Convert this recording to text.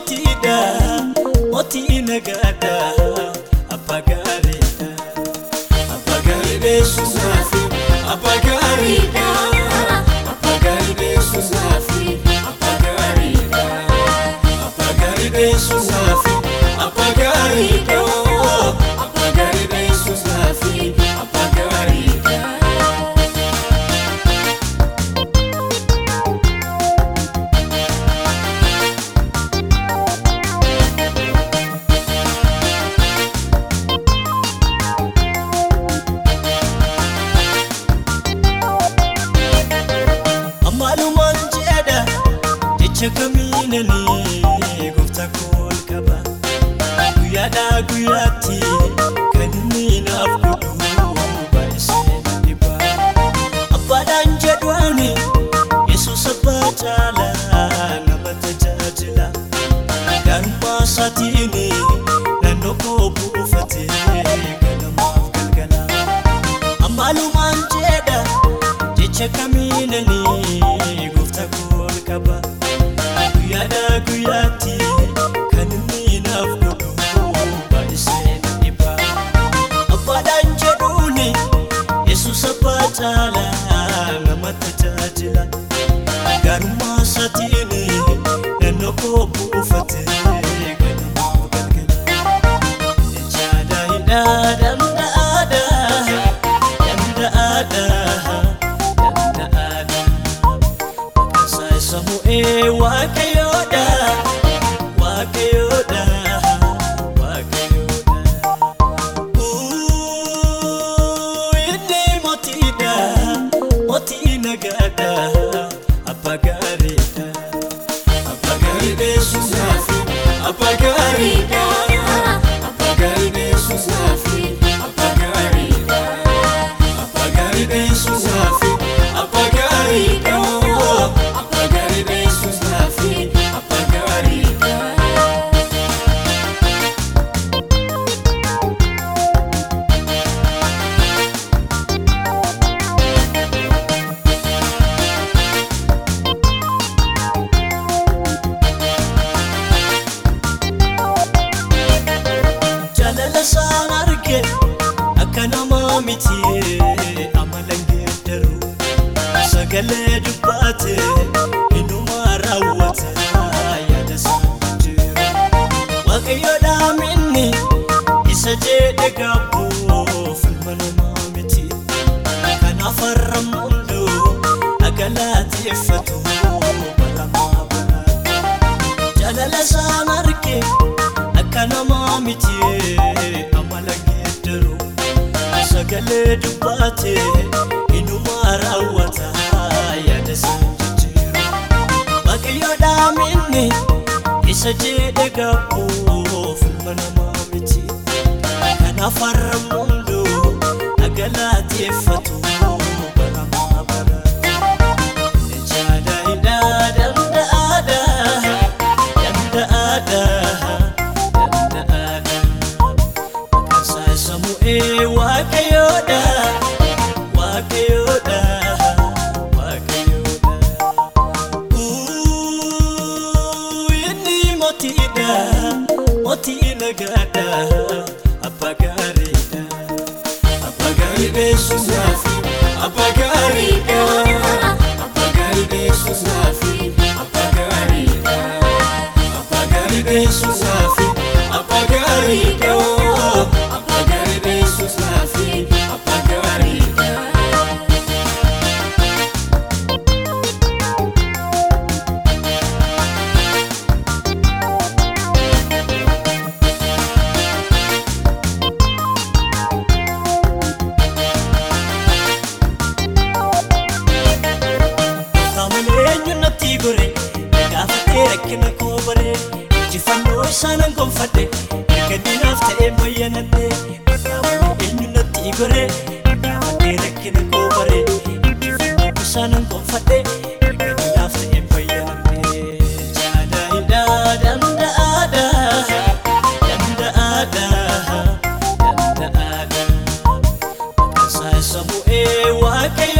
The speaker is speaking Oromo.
mootiidha mootii nagaadha abbaa gaariidha abbaa gaarii beeksisaafi abbaa gaariidha jecha kamiinanii gooftaa kool qaba guyyaadhaa guyyaatti kan inni naaf godhu baay'isee dhiba abbaadhaan jedhuani yesuus abbaa caalaa nama tajaajila gaarummaa isaatiin naannoo koo buufatee ganamaaf galgala amaalumaan jedha jecha kamiinanii gooftaa kool qaba guyyaatti kan inni naaf godhu baay'isee dhiba abbaadhaan jedhuuni yesuus abbaa caalaa nama tajaajila gaarummaa isaatiin naannoo koo buufatee ganamaaf galgala jechaadha abbaa gaariidha isaan arge akka namaa miti amalan geeddaru sagalee dubbaate inuma raawwata yaada isaan jiru waaqayyoodhaa minni isa jedhe gaabbuuf ilma namaa miti kanaaf har'a hunduu agalaatieffatu baramaa baraata jaalala isaan arge akka namaa miti sagalee dubbaate inuma raawwata yaada isaan jijjiiru waaqayyoodhaa minni isa jedhe gaabbuuf ilma namaa miti kanaaf har'a hunduu agalaatieffatu baramaa waaqayyoodha waaqayyoodha waaqayyoodha inni mootiidha mootii nagaadha abbaa gaariidha abbaa gaarii beeksisaafi baree injifannoo isaanaan gonfadhe eeganiinaaf ta'ee bayyanadhe eenyu natti goree dhaabattee rakkina koo baree injifannoo isaanaan gonfadhe eeganiinaaf ta'ee bayyanadhe jaalaidhaa danda'aadhaa danda'aadhaa danda'aadhaa maqaan isaa samu'ee waaqayyo.